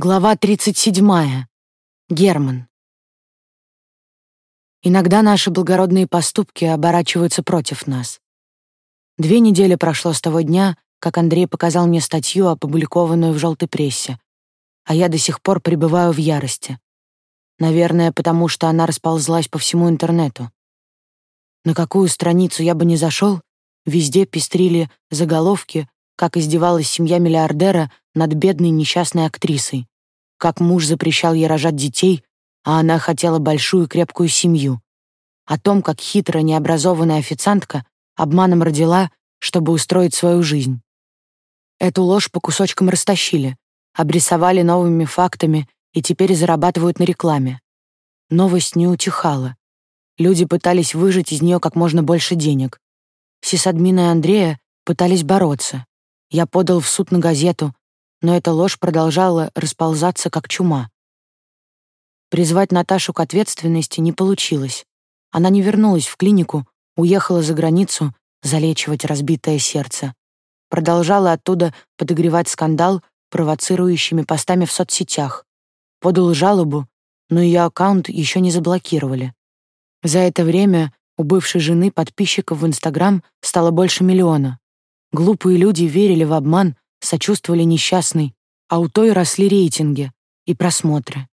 Глава 37. Герман. Иногда наши благородные поступки оборачиваются против нас. Две недели прошло с того дня, как Андрей показал мне статью, опубликованную в желтой прессе, а я до сих пор пребываю в ярости. Наверное, потому что она расползлась по всему интернету. На какую страницу я бы ни зашел, везде пестрили заголовки, как издевалась семья миллиардера над бедной несчастной актрисой, как муж запрещал ей рожать детей, а она хотела большую крепкую семью, о том, как хитро необразованная официантка обманом родила, чтобы устроить свою жизнь. Эту ложь по кусочкам растащили, обрисовали новыми фактами и теперь зарабатывают на рекламе. Новость не утихала. Люди пытались выжать из нее как можно больше денег. Сисадмина и Андрея пытались бороться. Я подал в суд на газету, но эта ложь продолжала расползаться как чума. Призвать Наташу к ответственности не получилось. Она не вернулась в клинику, уехала за границу залечивать разбитое сердце. Продолжала оттуда подогревать скандал провоцирующими постами в соцсетях. Подал жалобу, но ее аккаунт еще не заблокировали. За это время у бывшей жены подписчиков в Инстаграм стало больше миллиона. Глупые люди верили в обман, сочувствовали несчастной, а у той росли рейтинги и просмотры.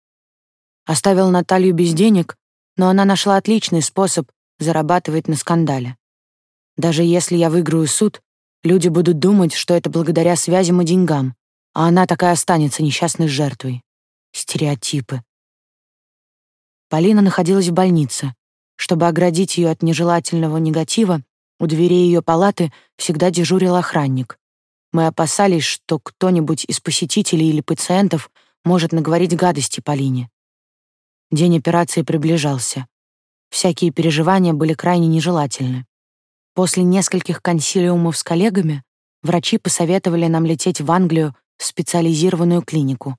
Оставил Наталью без денег, но она нашла отличный способ зарабатывать на скандале. Даже если я выиграю суд, люди будут думать, что это благодаря связям и деньгам, а она такая останется несчастной жертвой. Стереотипы. Полина находилась в больнице. Чтобы оградить ее от нежелательного негатива, у дверей ее палаты всегда дежурил охранник. Мы опасались, что кто-нибудь из посетителей или пациентов может наговорить гадости Полине. День операции приближался. Всякие переживания были крайне нежелательны. После нескольких консилиумов с коллегами врачи посоветовали нам лететь в Англию в специализированную клинику.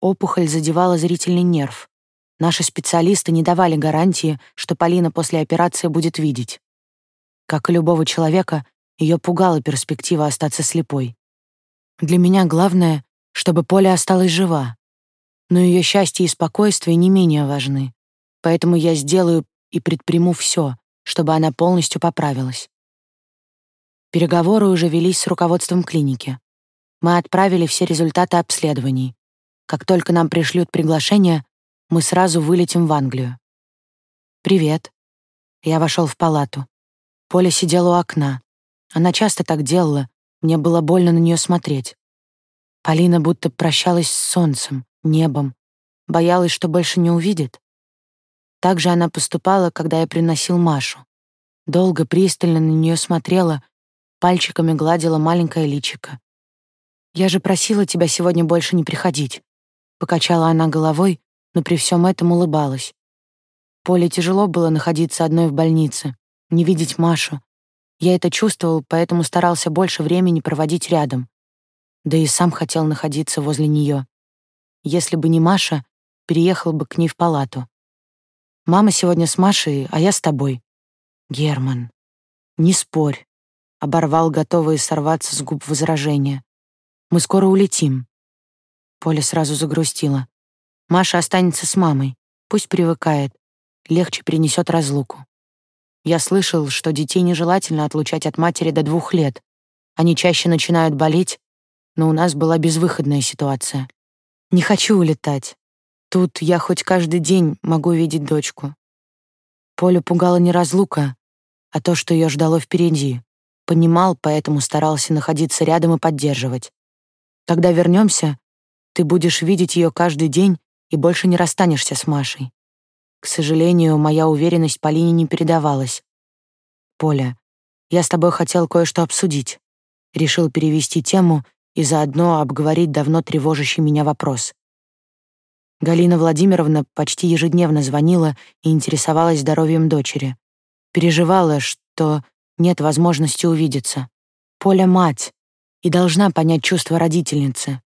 Опухоль задевала зрительный нерв. Наши специалисты не давали гарантии, что Полина после операции будет видеть. Как и любого человека, ее пугала перспектива остаться слепой. Для меня главное, чтобы Поля осталась жива. Но ее счастье и спокойствие не менее важны. Поэтому я сделаю и предприму все, чтобы она полностью поправилась. Переговоры уже велись с руководством клиники. Мы отправили все результаты обследований. Как только нам пришлют приглашение, мы сразу вылетим в Англию. «Привет». Я вошел в палату. Поля сидела у окна. Она часто так делала, мне было больно на нее смотреть. Полина будто прощалась с солнцем, небом, боялась, что больше не увидит. Так же она поступала, когда я приносил Машу. Долго, пристально на нее смотрела, пальчиками гладила маленькое личико. «Я же просила тебя сегодня больше не приходить», — покачала она головой, но при всем этом улыбалась. Поле тяжело было находиться одной в больнице, не видеть Машу, я это чувствовал, поэтому старался больше времени проводить рядом. Да и сам хотел находиться возле нее. Если бы не Маша, переехал бы к ней в палату. Мама сегодня с Машей, а я с тобой. Герман, не спорь. Оборвал готовые сорваться с губ возражения. Мы скоро улетим. Поля сразу загрустила. Маша останется с мамой. Пусть привыкает. Легче принесет разлуку. Я слышал, что детей нежелательно отлучать от матери до двух лет. Они чаще начинают болеть, но у нас была безвыходная ситуация. Не хочу улетать. Тут я хоть каждый день могу видеть дочку. Полю пугала не разлука, а то, что ее ждало впереди. Понимал, поэтому старался находиться рядом и поддерживать. Когда вернемся, ты будешь видеть ее каждый день и больше не расстанешься с Машей. К сожалению, моя уверенность Полине не передавалась. «Поля, я с тобой хотел кое-что обсудить». Решил перевести тему и заодно обговорить давно тревожащий меня вопрос. Галина Владимировна почти ежедневно звонила и интересовалась здоровьем дочери. Переживала, что нет возможности увидеться. Поля — мать и должна понять чувства родительницы.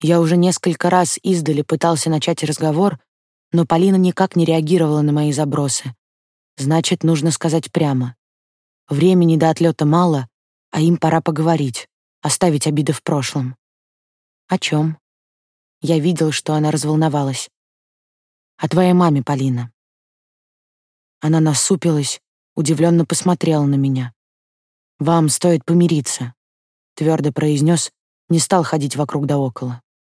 Я уже несколько раз издали пытался начать разговор, но Полина никак не реагировала на мои забросы. Значит, нужно сказать прямо. Времени до отлета мало, а им пора поговорить, оставить обиды в прошлом. О чем? Я видел, что она разволновалась. «О твоей маме, Полина». Она насупилась, удивленно посмотрела на меня. «Вам стоит помириться», — твердо произнес, не стал ходить вокруг да около.